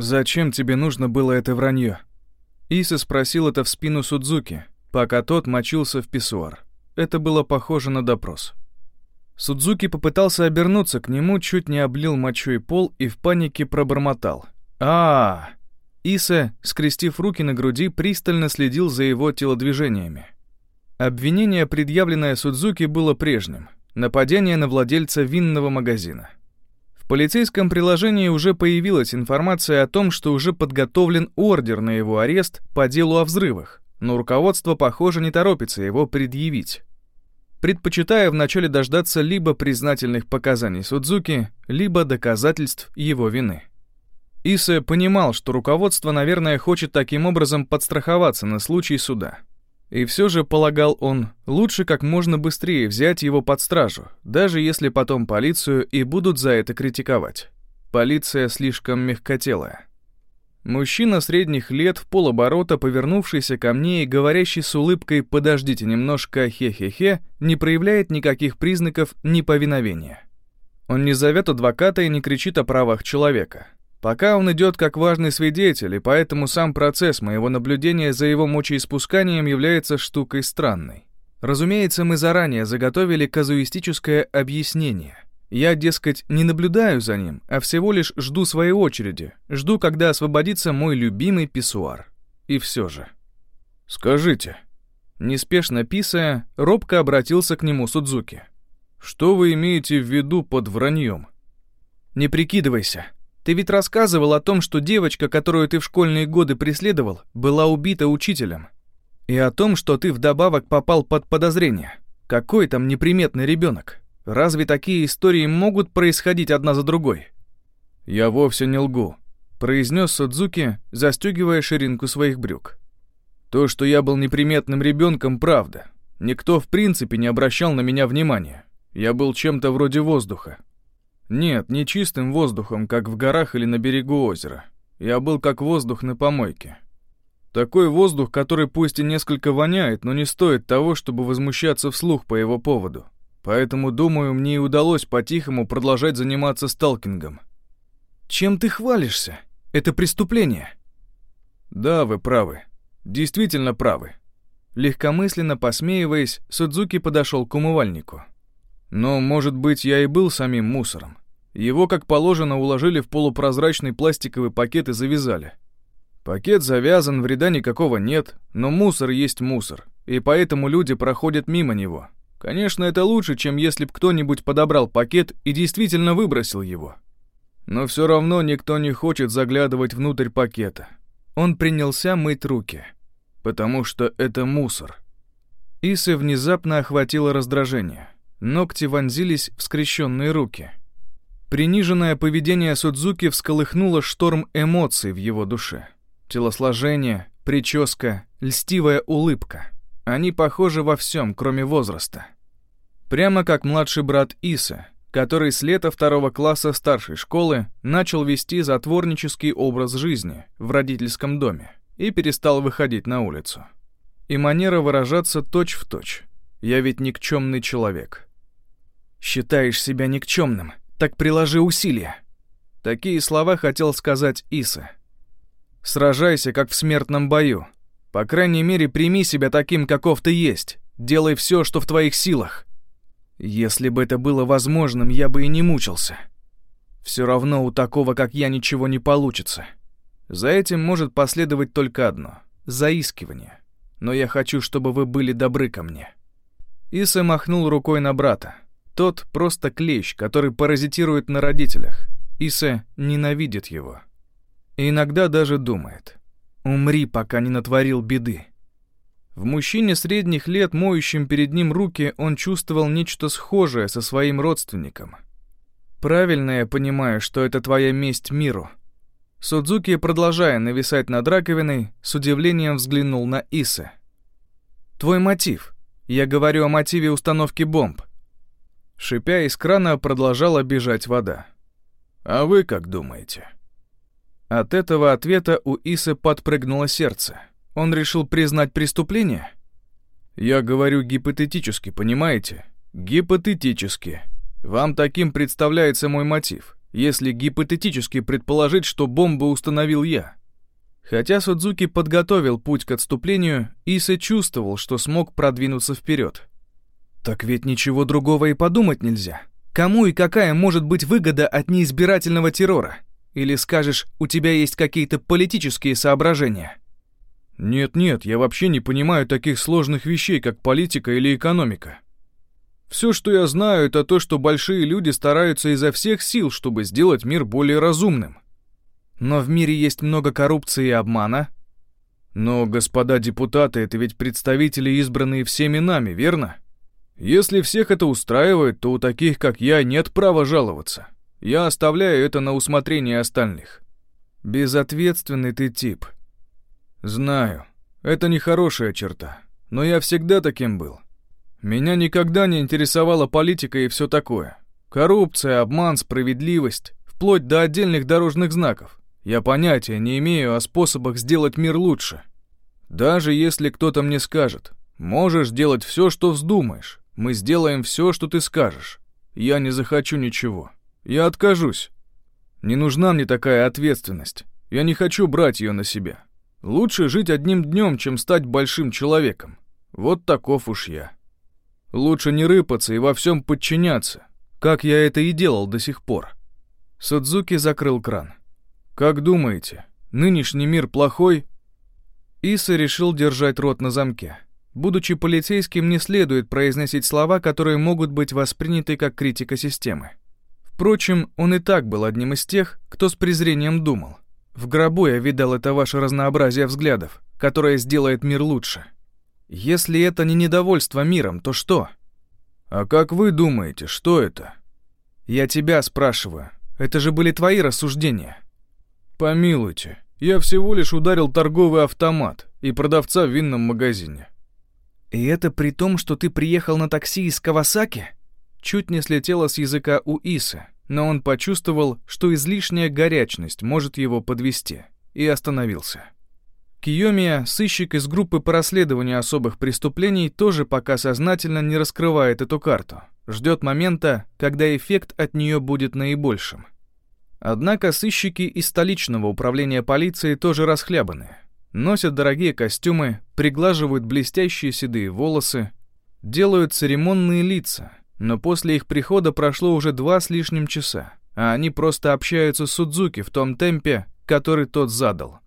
«Зачем тебе нужно было это вранье?» Иса спросил это в спину Судзуки, пока тот мочился в писсуар. Это было похоже на допрос. Судзуки попытался обернуться к нему, чуть не облил мочой пол и в панике пробормотал. а, -а, Иса, скрестив руки на груди, пристально следил за его телодвижениями. Обвинение, предъявленное Судзуки, было прежним. Нападение на владельца винного магазина. Полицейском приложении уже появилась информация о том, что уже подготовлен ордер на его арест по делу о взрывах, но руководство, похоже, не торопится его предъявить. Предпочитая вначале дождаться либо признательных показаний Судзуки, либо доказательств его вины. Исе понимал, что руководство, наверное, хочет таким образом подстраховаться на случай суда. И все же, полагал он, лучше как можно быстрее взять его под стражу, даже если потом полицию и будут за это критиковать. Полиция слишком мягкотелая. Мужчина средних лет в полоборота, повернувшийся ко мне и говорящий с улыбкой «подождите немножко, хе-хе-хе», не проявляет никаких признаков неповиновения. Он не зовет адвоката и не кричит о правах человека. Пока он идет как важный свидетель, и поэтому сам процесс моего наблюдения за его мочеиспусканием является штукой странной. Разумеется, мы заранее заготовили казуистическое объяснение. Я, дескать, не наблюдаю за ним, а всего лишь жду своей очереди, жду, когда освободится мой любимый писсуар. И все же. «Скажите», неспешно писая, робко обратился к нему Судзуки. «Что вы имеете в виду под враньем?» «Не прикидывайся», ты ведь рассказывал о том, что девочка, которую ты в школьные годы преследовал, была убита учителем. И о том, что ты вдобавок попал под подозрение. Какой там неприметный ребенок? Разве такие истории могут происходить одна за другой? Я вовсе не лгу, произнес Судзуки, застегивая ширинку своих брюк. То, что я был неприметным ребенком, правда. Никто в принципе не обращал на меня внимания. Я был чем-то вроде воздуха, нет, не чистым воздухом, как в горах или на берегу озера. Я был как воздух на помойке. Такой воздух, который пусть и несколько воняет, но не стоит того, чтобы возмущаться вслух по его поводу. Поэтому, думаю, мне и удалось по-тихому продолжать заниматься сталкингом. Чем ты хвалишься? Это преступление. Да, вы правы. Действительно правы. Легкомысленно посмеиваясь, Судзуки подошел к умывальнику. Но, может быть, я и был самим мусором. Его, как положено, уложили в полупрозрачный пластиковый пакет и завязали. Пакет завязан, вреда никакого нет, но мусор есть мусор, и поэтому люди проходят мимо него. Конечно, это лучше, чем если бы кто-нибудь подобрал пакет и действительно выбросил его. Но все равно никто не хочет заглядывать внутрь пакета. Он принялся мыть руки, потому что это мусор. Исы внезапно охватило раздражение. Ногти вонзились в скрещенные руки — Приниженное поведение Судзуки всколыхнуло шторм эмоций в его душе. Телосложение, прическа, льстивая улыбка. Они похожи во всем, кроме возраста. Прямо как младший брат Иса, который с лета второго класса старшей школы начал вести затворнический образ жизни в родительском доме и перестал выходить на улицу. И манера выражаться точь-в-точь. «Я ведь никчемный человек». «Считаешь себя никчемным?» Так приложи усилия. Такие слова хотел сказать Иса. Сражайся, как в смертном бою. По крайней мере, прими себя таким, каков ты есть. Делай все, что в твоих силах. Если бы это было возможным, я бы и не мучился. Все равно у такого, как я, ничего не получится. За этим может последовать только одно — заискивание. Но я хочу, чтобы вы были добры ко мне. Иса махнул рукой на брата. Тот просто клещ, который паразитирует на родителях. Иса ненавидит его. И иногда даже думает. «Умри, пока не натворил беды». В мужчине средних лет, моющем перед ним руки, он чувствовал нечто схожее со своим родственником. «Правильно я понимаю, что это твоя месть миру». Судзуки, продолжая нависать над раковиной, с удивлением взглянул на Иса. «Твой мотив. Я говорю о мотиве установки бомб. Шипя из крана продолжала бежать вода. «А вы как думаете?» От этого ответа у Исы подпрыгнуло сердце. Он решил признать преступление? «Я говорю гипотетически, понимаете? Гипотетически. Вам таким представляется мой мотив. если гипотетически предположить, что бомбу установил я. Хотя Судзуки подготовил путь к отступлению, Иса чувствовал, что смог продвинуться вперед. Так ведь ничего другого и подумать нельзя. Кому и какая может быть выгода от неизбирательного террора? Или скажешь, у тебя есть какие-то политические соображения? Нет-нет, я вообще не понимаю таких сложных вещей, как политика или экономика. Все, что я знаю, это то, что большие люди стараются изо всех сил, чтобы сделать мир более разумным. Но в мире есть много коррупции и обмана. Но, господа депутаты, это ведь представители, избранные всеми нами, верно? Если всех это устраивает, то у таких, как я, нет права жаловаться. Я оставляю это на усмотрение остальных. Безответственный ты тип. Знаю, это нехорошая черта, но я всегда таким был. Меня никогда не интересовала политика и все такое. Коррупция, обман, справедливость, вплоть до отдельных дорожных знаков. Я понятия не имею о способах сделать мир лучше. Даже если кто-то мне скажет, можешь делать все, что вздумаешь, мы сделаем все, что ты скажешь. Я не захочу ничего. Я откажусь. Не нужна мне такая ответственность. Я не хочу брать ее на себя. Лучше жить одним днем, чем стать большим человеком. Вот таков уж я. Лучше не рыпаться и во всем подчиняться, как я это и делал до сих пор. Судзуки закрыл кран. Как думаете, нынешний мир плохой? Иса решил держать рот на замке. Будучи полицейским, не следует произносить слова, которые могут быть восприняты как критика системы. Впрочем, он и так был одним из тех, кто с презрением думал. В гробу я видал это ваше разнообразие взглядов, которое сделает мир лучше. Если это не недовольство миром, то что? А как вы думаете, что это? Я тебя спрашиваю. Это же были твои рассуждения. Помилуйте, я всего лишь ударил торговый автомат и продавца в винном магазине. И это при том, что ты приехал на такси из Кавасаки? Чуть не слетело с языка у Исы, но он почувствовал, что излишняя горячность может его подвести, и остановился. Киомия, сыщик из группы по расследованию особых преступлений, тоже пока сознательно не раскрывает эту карту. Ждет момента, когда эффект от нее будет наибольшим. Однако сыщики из столичного управления полиции тоже расхлябаны. Носят дорогие костюмы, приглаживают блестящие седые волосы, делают церемонные лица, но после их прихода прошло уже два с лишним часа, а они просто общаются с Судзуки в том темпе, который тот задал.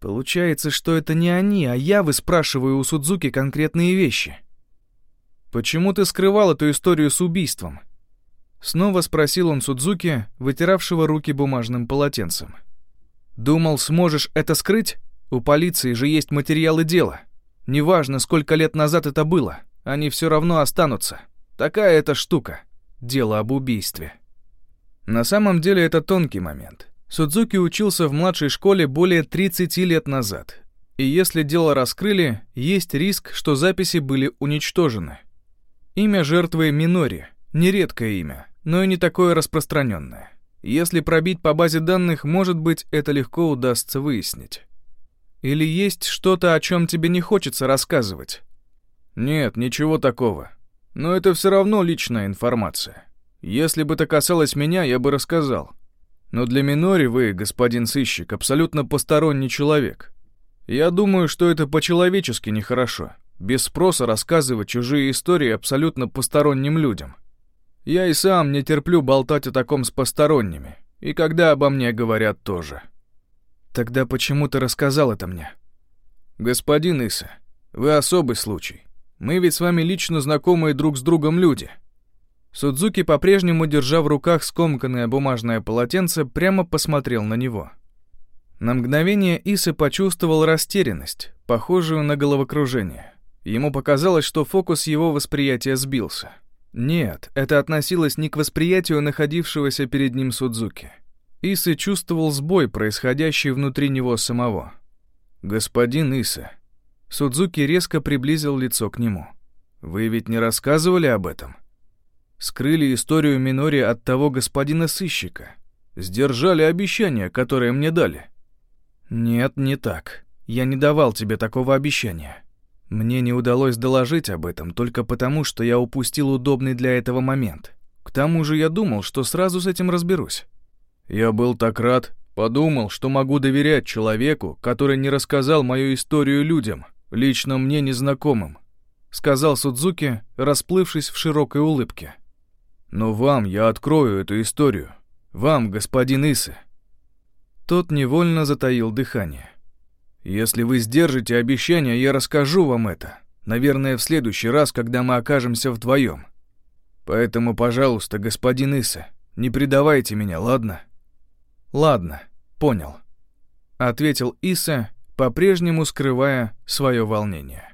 Получается, что это не они, а я выспрашиваю у Судзуки конкретные вещи. Почему ты скрывал эту историю с убийством? Снова спросил он Судзуки, вытиравшего руки бумажным полотенцем. Думал, сможешь это скрыть? У полиции же есть материалы дела. Неважно, сколько лет назад это было, они все равно останутся. Такая это штука. Дело об убийстве. На самом деле это тонкий момент. Судзуки учился в младшей школе более 30 лет назад. И если дело раскрыли, есть риск, что записи были уничтожены. Имя жертвы Минори. Нередкое имя, но и не такое распространенное. Если пробить по базе данных, может быть, это легко удастся выяснить. Или есть что-то, о чем тебе не хочется рассказывать? Нет, ничего такого. Но это все равно личная информация. Если бы это касалось меня, я бы рассказал. Но для Минори вы, господин сыщик, абсолютно посторонний человек. Я думаю, что это по-человечески нехорошо. Без спроса рассказывать чужие истории абсолютно посторонним людям. Я и сам не терплю болтать о таком с посторонними. И когда обо мне говорят тоже. Тогда почему ты рассказал это мне? Господин Иса, вы особый случай. Мы ведь с вами лично знакомые друг с другом люди. Судзуки, по-прежнему держа в руках скомканное бумажное полотенце, прямо посмотрел на него. На мгновение Иса почувствовал растерянность, похожую на головокружение. Ему показалось, что фокус его восприятия сбился. Нет, это относилось не к восприятию находившегося перед ним Судзуки. Иса чувствовал сбой, происходящий внутри него самого. «Господин Иса». Судзуки резко приблизил лицо к нему. «Вы ведь не рассказывали об этом?» Скрыли историю Минори от того господина сыщика. Сдержали обещание, которое мне дали. Нет, не так. Я не давал тебе такого обещания. Мне не удалось доложить об этом только потому, что я упустил удобный для этого момент. К тому же я думал, что сразу с этим разберусь. Я был так рад, подумал, что могу доверять человеку, который не рассказал мою историю людям, лично мне незнакомым, сказал Судзуки, расплывшись в широкой улыбке. Но вам я открою эту историю. Вам, господин Исы. Тот невольно затаил дыхание. Если вы сдержите обещание, я расскажу вам это. Наверное, в следующий раз, когда мы окажемся вдвоем. Поэтому, пожалуйста, господин Иса, не предавайте меня, ладно? Ладно, понял. Ответил Иса, по-прежнему скрывая свое волнение.